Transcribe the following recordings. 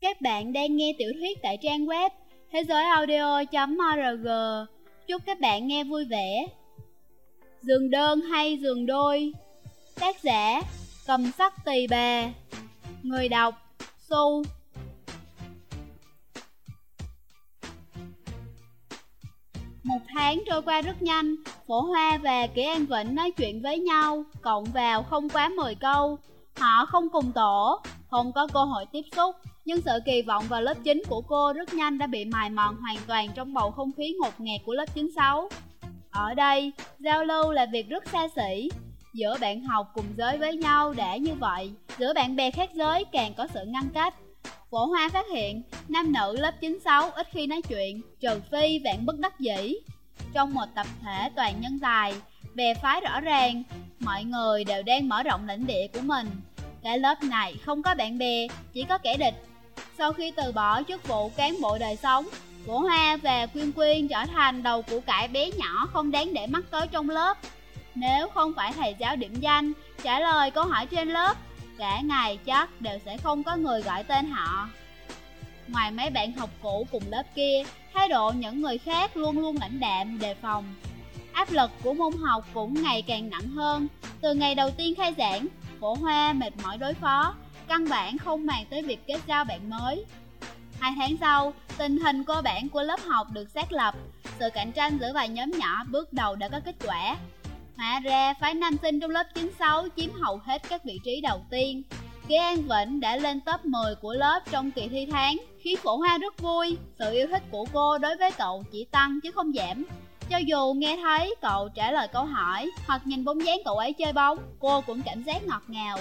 Các bạn đang nghe tiểu thuyết tại trang web thế giới audio.org. Chúc các bạn nghe vui vẻ. Giường đơn hay giường đôi? Tác giả: Cầm sắc tỳ bà. Người đọc: Su. Một tháng trôi qua rất nhanh, Phổ Hoa và Kỷ An Vĩnh nói chuyện với nhau, cộng vào không quá 10 câu. Họ không cùng tổ, không có cơ hội tiếp xúc, nhưng sự kỳ vọng vào lớp 9 của cô rất nhanh đã bị mài mòn hoàn toàn trong bầu không khí ngột ngạt của lớp 96. Ở đây, giao lưu là việc rất xa xỉ. Giữa bạn học cùng giới với nhau đã như vậy, giữa bạn bè khác giới càng có sự ngăn cách. Phổ Hoa phát hiện, nam nữ lớp 96 ít khi nói chuyện, trừ phi vạn bất đắc dĩ. Trong một tập thể toàn nhân tài, bè phái rõ ràng, mọi người đều đang mở rộng lãnh địa của mình. Cả lớp này không có bạn bè, chỉ có kẻ địch. Sau khi từ bỏ chức vụ cán bộ đời sống, Cổ Hoa và Quyên Quyên trở thành đầu củ cải bé nhỏ không đáng để mắc tới trong lớp. Nếu không phải thầy giáo điểm danh, trả lời câu hỏi trên lớp, cả ngày chắc đều sẽ không có người gọi tên họ. Ngoài mấy bạn học cũ cùng lớp kia, thái độ những người khác luôn luôn lãnh đạm, đề phòng. Áp lực của môn học cũng ngày càng nặng hơn. Từ ngày đầu tiên khai giảng, cổ Hoa mệt mỏi đối phó, căn bản không màng tới việc kết giao bạn mới. Hai tháng sau, tình hình cơ bản của lớp học được xác lập, sự cạnh tranh giữa vài nhóm nhỏ bước đầu đã có kết quả. Hóa ra, phái nam sinh trong lớp 96 chiếm hầu hết các vị trí đầu tiên. Kế An Vĩnh đã lên top 10 của lớp trong kỳ thi tháng, khiến Phổ Hoa rất vui. Sự yêu thích của cô đối với cậu chỉ tăng chứ không giảm. Cho dù nghe thấy cậu trả lời câu hỏi hoặc nhìn bóng dáng cậu ấy chơi bóng, cô cũng cảm giác ngọt ngào.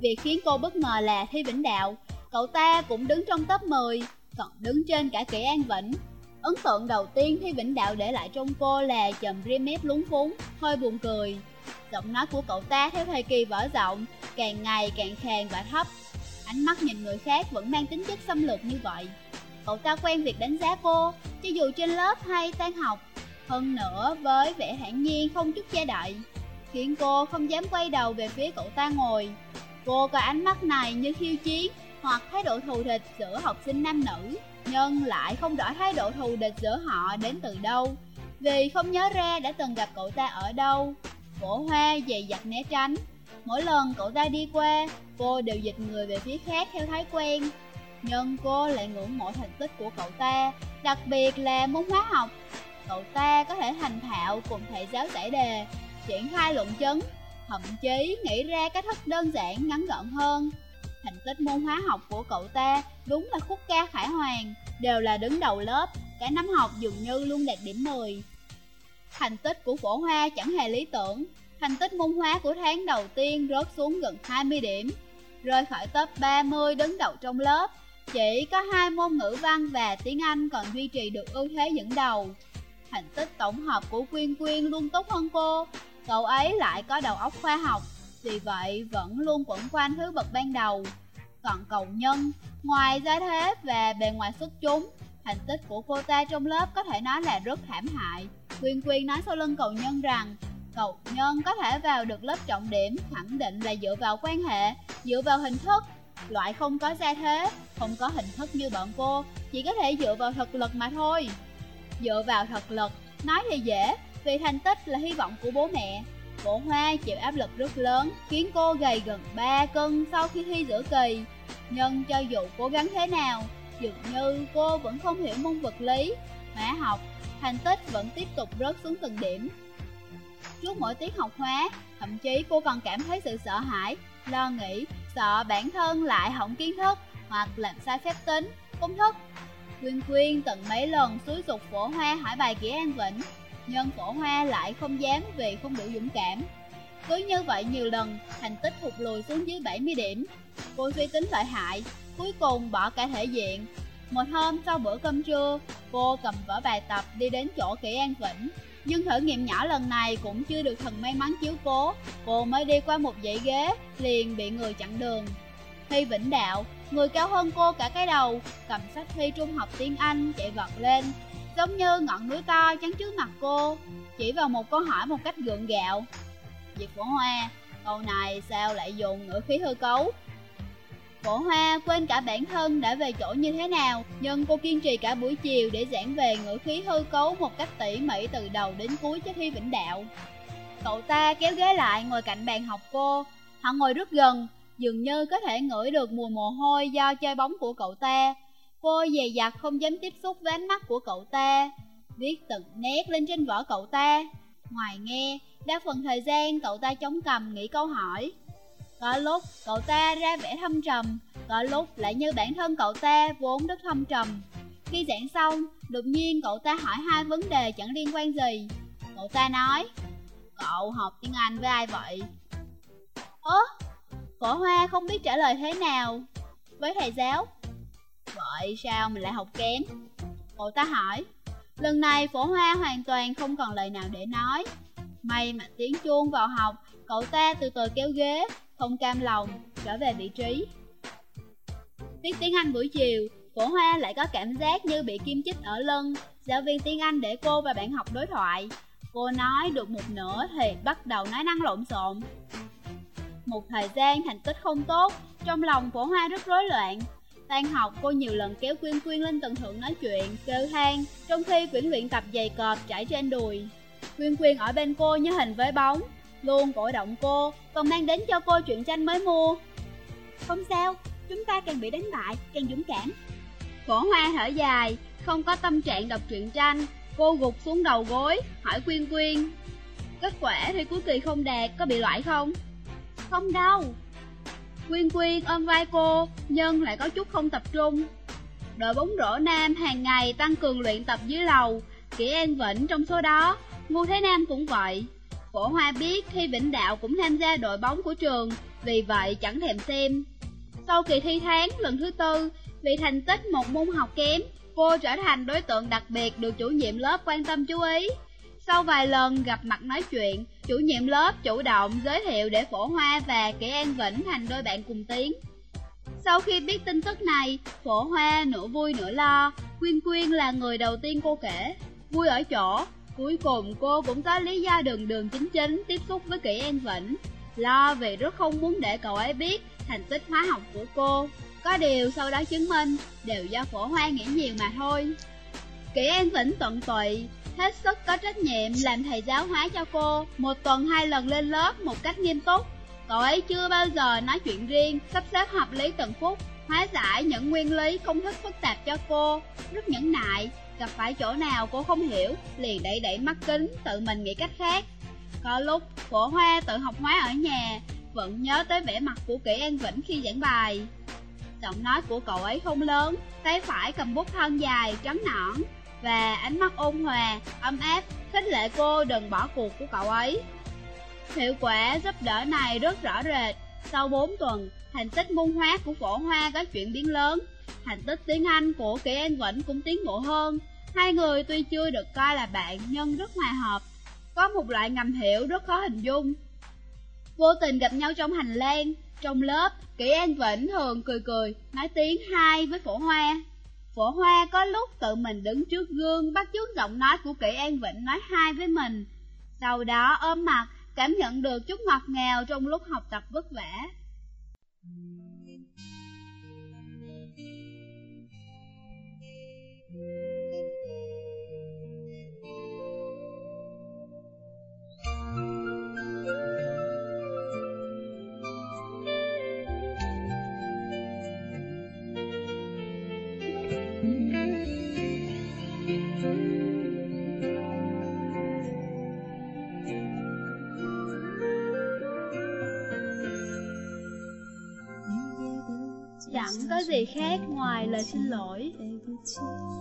Việc khiến cô bất ngờ là Thi Vĩnh Đạo, cậu ta cũng đứng trong top 10, còn đứng trên cả kỹ An Vĩnh. Ấn tượng đầu tiên Thi Vĩnh Đạo để lại trong cô là chầm rim mép lúng phúng, hơi buồn cười. Giọng nói của cậu ta theo thời kỳ vỡ rộng, càng ngày càng khàn và thấp. Ánh mắt nhìn người khác vẫn mang tính chất xâm lược như vậy. Cậu ta quen việc đánh giá cô, cho dù trên lớp hay tan học. Hơn nữa với vẻ thản nhiên không chút che đậy, khiến cô không dám quay đầu về phía cậu ta ngồi. Cô có ánh mắt này như khiêu chiến hoặc thái độ thù địch giữa học sinh nam nữ, nhưng lại không rõ thái độ thù địch giữa họ đến từ đâu, vì không nhớ ra đã từng gặp cậu ta ở đâu. Cổ hoa dày dặt né tránh, mỗi lần cậu ta đi qua, cô đều dịch người về phía khác theo thói quen. Nhưng cô lại ngưỡng mộ thành tích của cậu ta, đặc biệt là môn hóa học. Cậu ta có thể thành thạo cùng thầy giáo giải đề, triển khai luận chứng, thậm chí nghĩ ra cách thức đơn giản ngắn gọn hơn. Thành tích môn hóa học của cậu ta đúng là khúc ca khải hoàn, đều là đứng đầu lớp, cả năm học dường như luôn đạt điểm 10. Thành tích của phổ hoa chẳng hề lý tưởng, thành tích môn hóa của tháng đầu tiên rớt xuống gần 20 điểm, rơi khỏi top 30 đứng đầu trong lớp. Chỉ có hai môn ngữ văn và tiếng Anh còn duy trì được ưu thế dẫn đầu. Thành tích tổng hợp của Quyên Quyên luôn tốt hơn cô, cậu ấy lại có đầu óc khoa học, vì vậy vẫn luôn quẩn quanh thứ bậc ban đầu. Còn cậu nhân, ngoài gia thế và bề ngoài xuất chúng, thành tích của cô ta trong lớp có thể nói là rất thảm hại. Quyên Quyên nói sau lưng cậu nhân rằng, cậu nhân có thể vào được lớp trọng điểm khẳng định là dựa vào quan hệ, dựa vào hình thức, loại không có gia thế, không có hình thức như bọn cô, chỉ có thể dựa vào thực lực mà thôi. Dựa vào thực lực, nói thì dễ, vì thành tích là hy vọng của bố mẹ. Cổ hoa chịu áp lực rất lớn, khiến cô gầy gần 3 cân sau khi thi giữa kỳ. Nhưng cho dù cố gắng thế nào, dường như cô vẫn không hiểu môn vật lý, hóa học, thành tích vẫn tiếp tục rớt xuống từng điểm. Trước mỗi tiết học hóa, thậm chí cô còn cảm thấy sự sợ hãi, lo nghĩ, sợ bản thân lại hỏng kiến thức hoặc làm sai phép tính, công thức. Quyên Quyên từng mấy lần xúi dục phổ hoa hỏi bài kỹ an vĩnh, nhưng cổ hoa lại không dám vì không đủ dũng cảm. Cứ như vậy nhiều lần, thành tích hụt lùi xuống dưới 70 điểm. Cô suy tính lợi hại, cuối cùng bỏ cả thể diện. Một hôm sau bữa cơm trưa, cô cầm vở bài tập đi đến chỗ kỹ an vĩnh. Nhưng thử nghiệm nhỏ lần này cũng chưa được thần may mắn chiếu cố, cô mới đi qua một dãy ghế, liền bị người chặn đường. Thi Vĩnh Đạo, người cao hơn cô cả cái đầu, cầm sách thi trung học tiếng Anh chạy vọt lên, giống như ngọn núi to chắn trước mặt cô, chỉ vào một câu hỏi một cách gượng gạo. Diệp Phổ Hoa, câu này sao lại dùng ngữ khí hư cấu? Phổ Hoa quên cả bản thân đã về chỗ như thế nào Nhưng cô kiên trì cả buổi chiều để giảng về ngữ khí hư cấu một cách tỉ mỉ từ đầu đến cuối cho thi vĩnh đạo Cậu ta kéo ghế lại ngồi cạnh bàn học cô Họ ngồi rất gần, dường như có thể ngửi được mùi mồ hôi do chơi bóng của cậu ta Cô dè dặt không dám tiếp xúc với ánh mắt của cậu ta Viết từng nét lên trên vỏ cậu ta. Ngoài nghe, đa phần thời gian cậu ta chống cầm nghĩ câu hỏi. Có lúc cậu ta ra vẻ thâm trầm Có lúc lại như bản thân cậu ta vốn rất thâm trầm. Khi giảng xong, đột nhiên cậu ta hỏi hai vấn đề chẳng liên quan gì. Cậu ta nói Cậu học tiếng Anh với ai vậy? Ơ, cổ hoa không biết trả lời thế nào. Với thầy giáo. Vậy sao mình lại học kém? Cậu ta hỏi. Lần này phổ hoa hoàn toàn không còn lời nào để nói. May mà tiếng chuông vào học, Cậu ta từ từ kéo ghế, Không cam lòng, trở về vị trí. Tiết tiếng Anh buổi chiều, Phổ hoa lại có cảm giác như bị kim chích ở lưng. Giáo viên tiếng Anh để cô và bạn học đối thoại. Cô nói được một nửa thì bắt đầu nói năng lộn xộn. Một thời gian thành tích không tốt, Trong lòng phổ hoa rất rối loạn. Tan học cô nhiều lần kéo Quyên Quyên lên tầng thượng nói chuyện, kêu than Trong khi quyển luyện tập giày cọp trải trên đùi. Quyên Quyên ở bên cô như hình với bóng Luôn cổ động cô, còn mang đến cho cô chuyện tranh mới mua. Không sao, chúng ta càng bị đánh bại, càng dũng cảm. Cổ hoa thở dài, không có tâm trạng đọc truyện tranh Cô gục xuống đầu gối, hỏi Quyên Quyên Kết quả thì cuối kỳ không đạt, có bị loại không? Không đâu. Quyên Quyên ôm vai cô, nhưng lại có chút không tập trung. Đội bóng rổ nam hàng ngày tăng cường luyện tập dưới lầu, Kỷ An Vĩnh trong số đó, Ngô Thế Nam cũng vậy. Cổ Hoa biết khi Vĩnh Đạo cũng tham gia đội bóng của trường, vì vậy chẳng thèm xem. Sau kỳ thi tháng lần thứ tư, vì thành tích một môn học kém, cô trở thành đối tượng đặc biệt được chủ nhiệm lớp quan tâm chú ý. Sau vài lần gặp mặt nói chuyện, chủ nhiệm lớp chủ động giới thiệu để Phổ Hoa và Kỷ An Vĩnh thành đôi bạn cùng tiến. Sau khi biết tin tức này, Phổ Hoa nửa vui nửa lo, Quyên Quyên là người đầu tiên cô kể. Vui ở chỗ, cuối cùng cô cũng có lý do đường đường chính chính tiếp xúc với Kỷ An Vĩnh. Lo vì rất không muốn để cậu ấy biết thành tích hóa học của cô. Có điều sau đó chứng minh đều do Phổ Hoa nghĩ nhiều mà thôi. Kỷ An Vĩnh tận tụy, hết sức có trách nhiệm làm thầy giáo hóa cho cô, một tuần hai lần lên lớp một cách nghiêm túc. Cậu ấy chưa bao giờ nói chuyện riêng, sắp xếp hợp lý từng phút, hóa giải những nguyên lý công thức phức tạp cho cô, rất nhẫn nại, gặp phải chỗ nào cô không hiểu, liền đẩy đẩy mắt kính, tự mình nghĩ cách khác. Có lúc, cổ hoa tự học hóa ở nhà, vẫn nhớ tới vẻ mặt của kỹ An Vĩnh khi giảng bài. Giọng nói của cậu ấy không lớn, tay phải cầm bút thân dài, trắng nõn, và ánh mắt ôn hòa, ấm áp, khích lệ cô đừng bỏ cuộc của cậu ấy. Hiệu quả giúp đỡ này rất rõ rệt. Sau 4 tuần, thành tích môn hóa của phổ hoa có chuyển biến lớn. Thành tích tiếng Anh của Kỳ An Vĩnh cũng tiến bộ hơn. Hai người tuy chưa được coi là bạn nhưng rất hòa hợp. Có một loại ngầm hiểu rất khó hình dung. Vô tình gặp nhau trong hành lang, trong lớp, kỳ An Vĩnh thường cười cười, nói tiếng hai với phổ hoa. Phổ Hoa có lúc tự mình đứng trước gương bắt chước giọng nói của Kỷ An Vĩnh nói hai với mình. Sau đó ôm mặt, cảm nhận được chút ngọt ngào trong lúc học tập vất vả. Khác ngoài lời xin lỗi.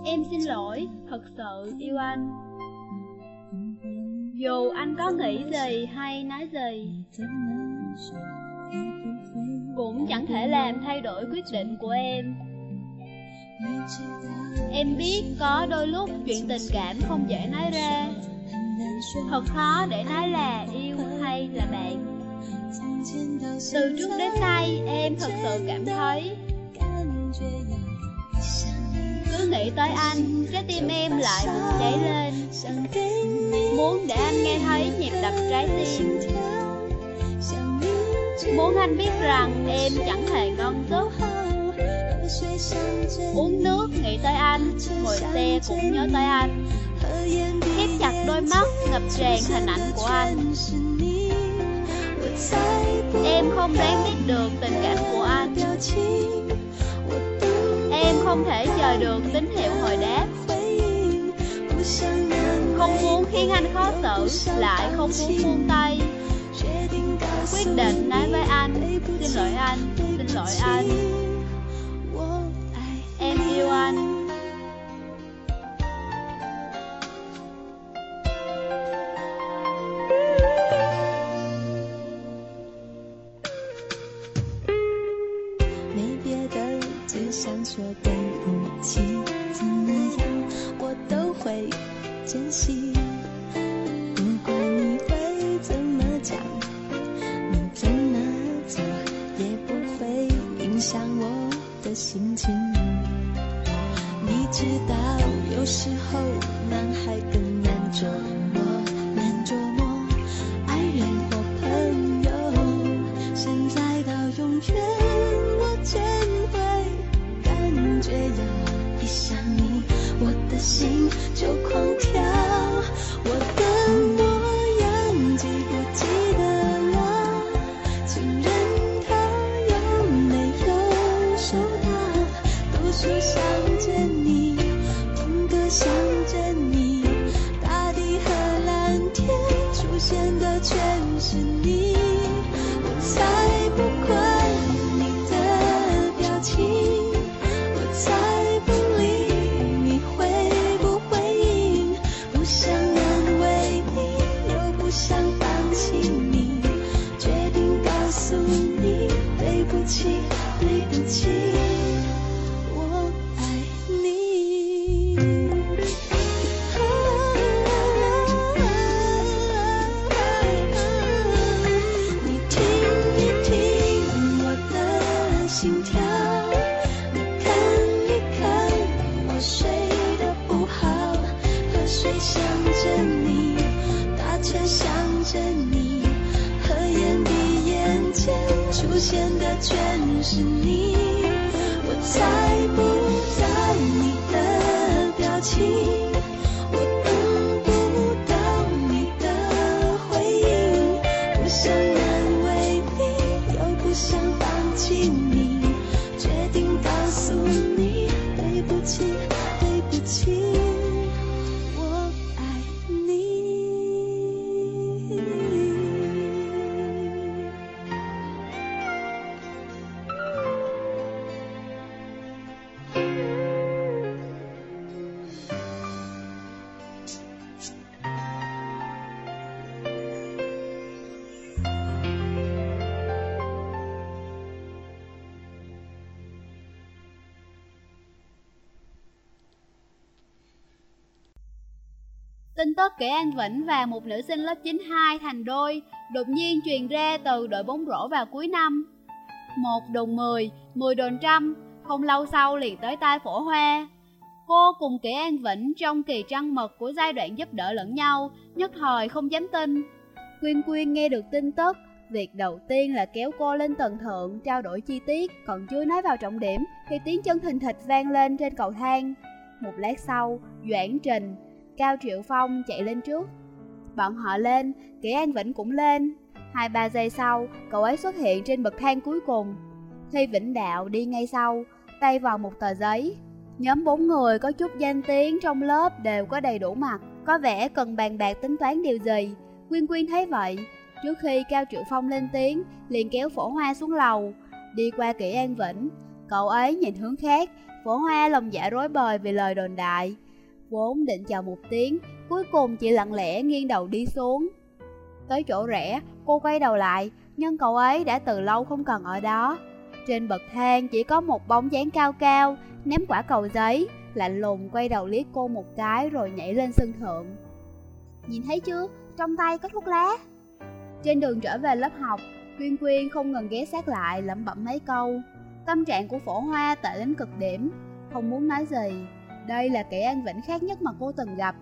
Em xin lỗi, thật sự yêu anh. Dù anh có nghĩ gì hay nói gì Cũng chẳng thể làm thay đổi quyết định của em. Em biết có đôi lúc chuyện tình cảm không dễ nói ra. Thật khó để nói là yêu hay là bạn. Từ trước đến nay em thật sự cảm thấy nghĩ tới anh, trái tim em lại bùng cháy lên. Muốn để anh nghe thấy nhịp đập trái tim. Muốn anh biết rằng em chẳng hề ngon giấc Uống nước nghĩ tới anh, ngồi xe cũng nhớ tới anh. Khép chặt đôi mắt, ngập tràn hình ảnh của anh. Em không đoán biết được tình cảm của anh. Em không thể chờ được tín hiệu hồi đáp. Không muốn khiến anh khó xử, lại không muốn buông tay. Quyết định nói với anh, xin lỗi anh, xin lỗi anh. Em yêu anh. 想说对不起怎么样我都会珍惜不管你会怎么讲你怎么做也不会影响我的心情。你知道有时候 Tin tức kể An Vĩnh và một nữ sinh lớp 92 thành đôi đột nhiên truyền ra từ đội bóng rổ vào cuối năm. Một đồn 10, 10 đồn trăm, không lâu sau liền tới tai phổ hoa. Cô cùng kể An Vĩnh trong kỳ trăng mật của giai đoạn giúp đỡ lẫn nhau, nhất thời không dám tin. Quyên Quyên nghe được tin tức, việc đầu tiên là kéo cô lên tầng thượng trao đổi chi tiết, còn chưa nói vào trọng điểm thì tiếng chân thình thịch vang lên trên cầu thang. Một lát sau, Doãn Trình, Cao Triệu Phong chạy lên trước. Bọn họ lên, Kỷ An Vĩnh cũng lên. Hai ba giây sau, cậu ấy xuất hiện trên bậc thang cuối cùng. Thi Vĩnh Đạo đi ngay sau, tay vào một tờ giấy. Nhóm bốn người có chút danh tiếng trong lớp đều có đầy đủ mặt Có vẻ cần bàn bạc tính toán điều gì. Quyên Quyên thấy vậy Trước khi Cao Triệu Phong lên tiếng, liền kéo phổ hoa xuống lầu. Đi qua Kỷ An Vĩnh Cậu ấy nhìn hướng khác Phổ hoa lòng dạ rối bời vì lời đồn đại. Vốn định chào một tiếng, cuối cùng chỉ lặng lẽ nghiêng đầu đi xuống. Tới chỗ rẽ, cô quay đầu lại, nhưng cậu ấy đã từ lâu không còn ở đó. Trên bậc thang chỉ có một bóng dáng cao cao, ném quả cầu giấy, lạnh lùng quay đầu liếc cô một cái rồi nhảy lên sân thượng. Nhìn thấy chưa, trong tay có thuốc lá. Trên đường trở về lớp học, Quyên Quyên không ngừng ghé sát lại lẩm bẩm mấy câu. Tâm trạng của phổ hoa tệ đến cực điểm, không muốn nói gì, đây là kẻ an vĩnh khác nhất mà cô từng gặp.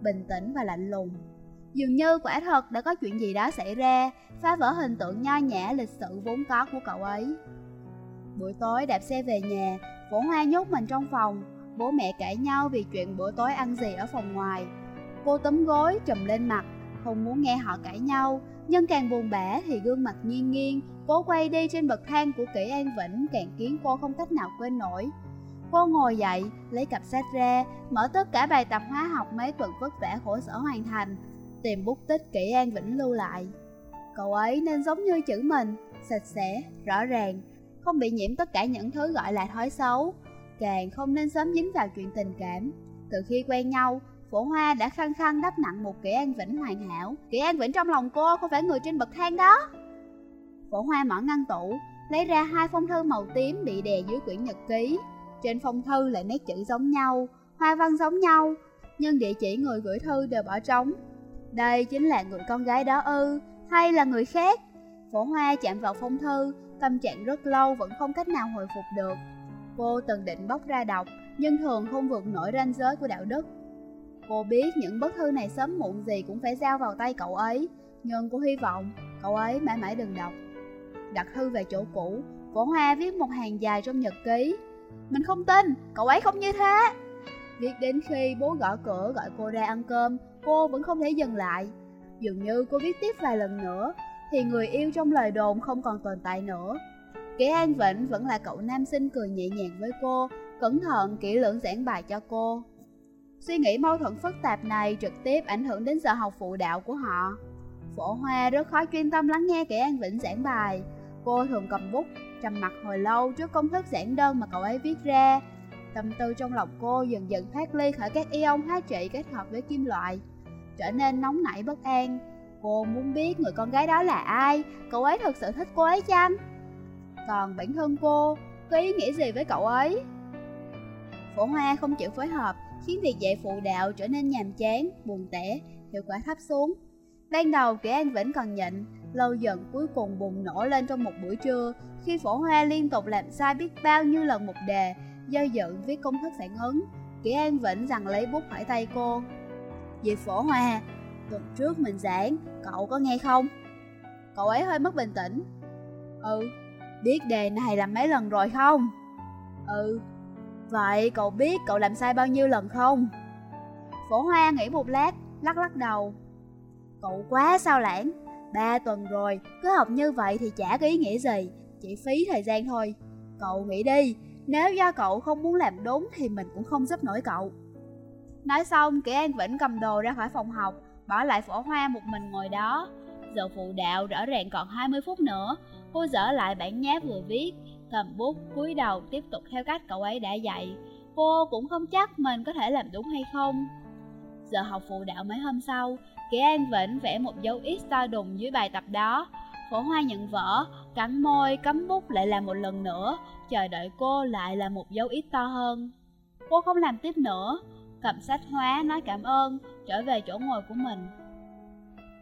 Bình tĩnh và lạnh lùng. Dường như quả thật đã có chuyện gì đó xảy ra Phá vỡ hình tượng nho nhã lịch sự vốn có của cậu ấy. Buổi tối đạp xe về nhà vũ Hoa nhốt mình trong phòng, bố mẹ cãi nhau vì chuyện bữa tối ăn gì ở phòng ngoài. Cô tấm gối trùm lên mặt, không muốn nghe họ cãi nhau, nhưng càng buồn bã thì gương mặt nghiêng nghiêng, cố quay đi trên bậc thang của Kỷ An Vĩnh càng khiến cô không cách nào quên nổi. Cô ngồi dậy, lấy cặp sách ra, mở tất cả bài tập hóa học mấy tuần vất vả khổ sở hoàn thành, tìm bút tích kỹ An Vĩnh lưu lại. Cậu ấy nên giống như chữ mình, sạch sẽ, rõ ràng, không bị nhiễm tất cả những thứ gọi là thói xấu, càng không nên sớm dính vào chuyện tình cảm. Từ khi quen nhau, Phổ Hoa đã khăng khăng đắp nặng một Kỷ An Vĩnh hoàn hảo. Kỷ An Vĩnh trong lòng cô không phải người trên bậc thang đó. Phổ Hoa mở ngăn tủ, lấy ra hai phong thư màu tím bị đè dưới quyển nhật ký. Trên phong thư lại nét chữ giống nhau, hoa văn giống nhau, nhưng địa chỉ người gửi thư đều bỏ trống. Đây chính là người con gái đó ư, hay là người khác? Phổ Hoa chạm vào phong thư, tâm trạng rất lâu vẫn không cách nào hồi phục được. Cô từng định bóc ra đọc, nhưng thường không vượt nổi ranh giới của đạo đức. Cô biết những bức thư này sớm muộn gì cũng phải giao vào tay cậu ấy, nhưng cô hy vọng cậu ấy mãi mãi đừng đọc. Đặt thư về chỗ cũ, Phổ Hoa viết một hàng dài trong nhật ký. Mình không tin, cậu ấy không như thế. Viết đến khi bố gõ cửa gọi cô ra ăn cơm, cô vẫn không thể dừng lại. Dường như cô viết tiếp vài lần nữa, thì người yêu trong lời đồn không còn tồn tại nữa. Kỷ An Vĩnh vẫn là cậu nam sinh cười nhẹ nhàng với cô, cẩn thận kỹ lưỡng giảng bài cho cô. Suy nghĩ mâu thuẫn phức tạp này trực tiếp ảnh hưởng đến giờ học phụ đạo của họ. Phổ Hoa rất khó chuyên tâm lắng nghe Kỷ An Vĩnh giảng bài. Cô thường cầm bút, trầm mặt hồi lâu trước công thức giản đơn mà cậu ấy viết ra. Tâm tư trong lòng cô dần dần thoát ly khỏi các ion hóa trị kết hợp với kim loại, trở nên nóng nảy bất an. Cô muốn biết người con gái đó là ai, cậu ấy thực sự thích cô ấy chăng? Còn bản thân cô, có ý nghĩa gì với cậu ấy? Phổ Hoa không chịu phối hợp, khiến việc dạy phụ đạo trở nên nhàm chán, buồn tẻ, hiệu quả thấp xuống. Ban đầu kỹ An vẫn còn nhịn, lâu dần cuối cùng bùng nổ lên trong một buổi trưa, khi Phổ Hoa liên tục làm sai biết bao nhiêu lần một đề, do dự viết công thức phản ứng. Kỷ An Vĩnh rằng lấy bút hỏi tay cô. Dì Phổ Hoa, tuần trước mình giảng, cậu có nghe không? Cậu ấy hơi mất bình tĩnh. Ừ, biết đề này làm mấy lần rồi không? Ừ, Vậy cậu biết cậu làm sai bao nhiêu lần không? Phổ Hoa nghĩ một lát, lắc lắc đầu. Cậu quá sao lãng, ba tuần rồi, cứ học như vậy thì chả có ý nghĩa gì, chỉ phí thời gian thôi. Cậu nghĩ đi, nếu do cậu không muốn làm đúng thì mình cũng không giúp nổi cậu. Nói xong, Kỷ An Vĩnh cầm đồ ra khỏi phòng học, bỏ lại phổ hoa một mình ngồi đó. Giờ phụ đạo rõ ràng còn 20 phút nữa, cô dở lại bản nháp vừa viết, cầm bút cúi đầu tiếp tục theo cách cậu ấy đã dạy cô cũng không chắc mình có thể làm đúng hay không giờ học phụ đạo mấy hôm sau Kế an vĩnh vẽ một dấu x to đùng dưới bài tập đó. Phổ hoa nhận vỡ cắn môi, cắm bút lại làm một lần nữa, chờ đợi cô lại là một dấu x to hơn. Cô không làm tiếp nữa. Cầm sách hóa nói cảm ơn, trở về chỗ ngồi của mình.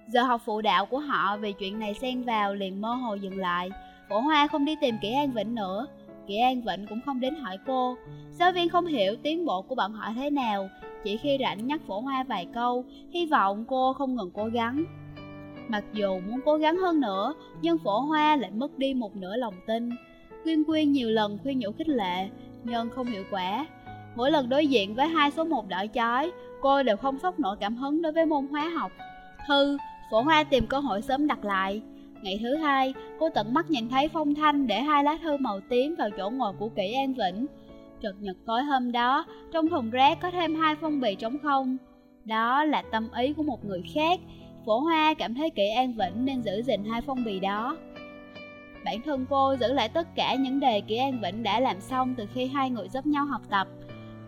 Giờ học phụ đạo của họ vì chuyện này xen vào liền mơ hồ dừng lại. Phổ Hoa không đi tìm Kỷ An Vĩnh nữa. Kỷ An Vĩnh cũng không đến hỏi cô. Giáo viên không hiểu tiến bộ của bọn họ thế nào chỉ khi rảnh nhắc Phổ Hoa vài câu Hy vọng cô không ngừng cố gắng. Mặc dù muốn cố gắng hơn nữa Nhưng Phổ Hoa lại mất đi một nửa lòng tin. Quyên Quyên nhiều lần khuyên nhủ khích lệ Nhưng không hiệu quả. Mỗi lần đối diện với hai số một đỏ chói Cô đều không sốc nổi cảm hứng đối với môn hóa học. Thư, Phổ Hoa tìm cơ hội sớm đặt lại. Ngày thứ hai, cô tận mắt nhìn thấy Phong Thanh để hai lá thư màu tím vào chỗ ngồi của Kỷ An Vĩnh. Trực nhật tối hôm đó, trong thùng rác có thêm hai phong bì trống không. Đó là tâm ý của một người khác. Phổ Hoa cảm thấy kỹ An Vĩnh nên giữ gìn hai phong bì đó. Bản thân cô giữ lại tất cả những đề kỹ An Vĩnh đã làm xong từ khi hai người giúp nhau học tập.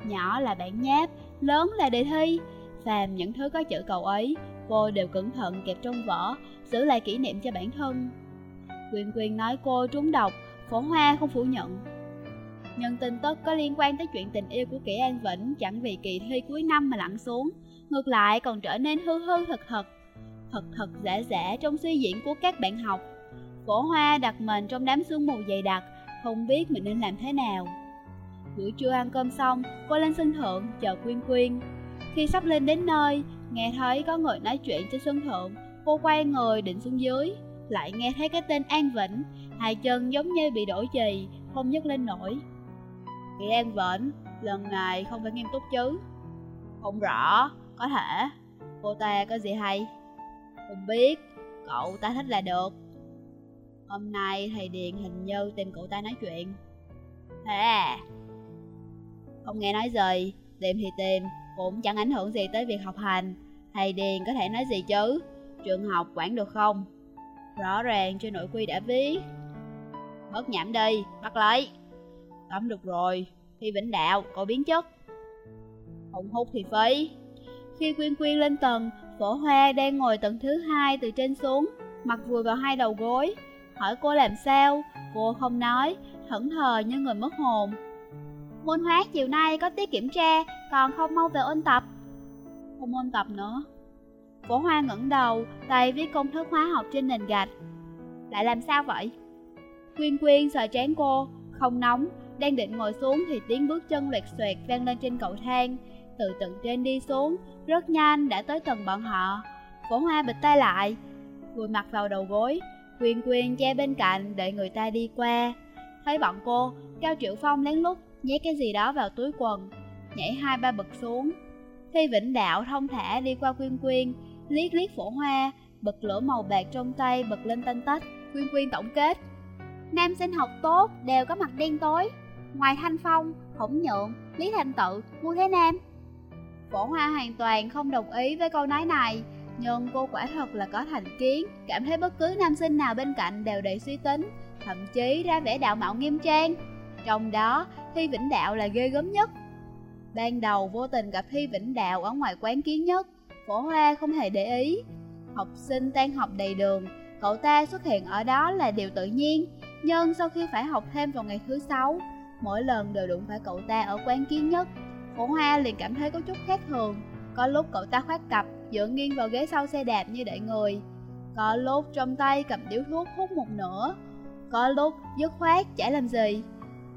Nhỏ là bản nháp, lớn là đề thi. Phàm những thứ có chữ cầu ấy, cô đều cẩn thận kẹp trong vỏ, giữ lại kỷ niệm cho bản thân. Quyền quyền nói cô trúng độc, phổ hoa không phủ nhận. Nhưng tin tức có liên quan tới chuyện tình yêu của Kỷ An Vĩnh chẳng vì kỳ thi cuối năm mà lặn xuống, ngược lại còn trở nên hư hư thật thật, thật thật giả giả trong suy diễn của các bạn học. Cổ hoa đặt mình trong đám sương mù dày đặc, không biết mình nên làm thế nào. Buổi trưa ăn cơm xong, cô lên sân thượng chờ Quyên Quyên. Khi sắp lên đến nơi, nghe thấy có người nói chuyện trên sân thượng, Cô quay người định xuống dưới Lại nghe thấy cái tên An Vĩnh Hai chân giống như bị đổi chì Không nhấc lên nổi Nghĩ An vẫn, lần này không phải nghiêm túc chứ. Không rõ, có thể. Cô ta có gì hay? Không biết, cậu ta thích là được. Hôm nay thầy Điền hình như tìm cậu ta nói chuyện. Thế à? Không nghe nói gì, tìm thì tìm Cũng chẳng ảnh hưởng gì tới việc học hành. Thầy Điền có thể nói gì chứ? Trường học quản được không? Rõ ràng trên nội quy đã viết. Bớt nhảm đi, bắt lấy. Cấm được rồi, Thi Vĩnh Đạo, cậu biến chất. Không hút thì phí. Khi Quyên Quyên lên tầng, phổ hoa đang ngồi tầng thứ hai từ trên xuống Mặt vùi vào hai đầu gối. Hỏi cô làm sao, cô không nói, thẫn thờ như người mất hồn. Môn hóa chiều nay có tiết kiểm tra, còn không mau về ôn tập. Không ôn tập nữa. Phổ hoa ngẩng đầu, tay viết công thức hóa học trên nền gạch. Lại làm sao vậy? Quyên Quyên sờ trán cô, không nóng, đang định ngồi xuống thì tiếng bước chân loẹt xoẹt vang lên trên cầu thang. Từ tầng trên đi xuống, rất nhanh đã tới tầng bọn họ. Phổ hoa bịch tay lại, vùi mặt vào đầu gối Quyên Quyên che bên cạnh để người ta đi qua. Thấy bọn cô, Cao Triệu Phong lén lút nhét cái gì đó vào túi quần Nhảy hai ba bậc xuống. Thi Vĩnh Đạo thông thả đi qua Quyên Quyên Liếc liếc phổ hoa, bật lửa màu bạc trong tay bật lên tanh tách. Quyên Quyên tổng kết Nam sinh học tốt đều có mặt đen tối. Ngoài Thanh Phong, khổng Nhượng, Lý Thành Tự, Ngô Thế Nam. Phổ Hoa hoàn toàn không đồng ý với câu nói này Nhưng cô quả thật là có thành kiến Cảm thấy bất cứ nam sinh nào bên cạnh đều đầy suy tính Thậm chí ra vẻ đạo mạo nghiêm trang. Trong đó, Thi Vĩnh Đạo là ghê gớm nhất. Ban đầu vô tình gặp Thi Vĩnh Đạo ở ngoài quán kiến nhất Phổ Hoa không hề để ý. Học sinh tan học đầy đường Cậu ta xuất hiện ở đó là điều tự nhiên Nhưng sau khi phải học thêm vào ngày thứ sáu Mỗi lần đều đụng phải cậu ta ở quán kiến nhất. Phổ Hoa liền cảm thấy có chút khác thường. Có lúc cậu ta khoát cặp, Dựa nghiêng vào ghế sau xe đạp như đợi người. Có lúc trong tay cầm điếu thuốc hút một nửa. Có lúc dứt khoát chả làm gì.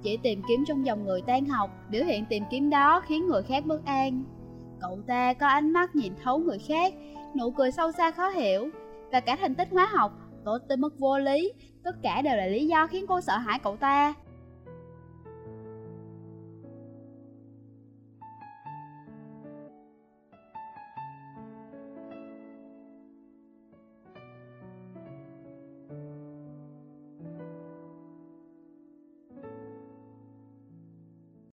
Chỉ tìm kiếm trong dòng người tan học, Biểu hiện tìm kiếm đó khiến người khác bất an. Cậu ta có ánh mắt nhìn thấu người khác, Nụ cười sâu xa khó hiểu. Và cả thành tích hóa học Tổ tin mất vô lý. Tất cả đều là lý do khiến cô sợ hãi cậu ta.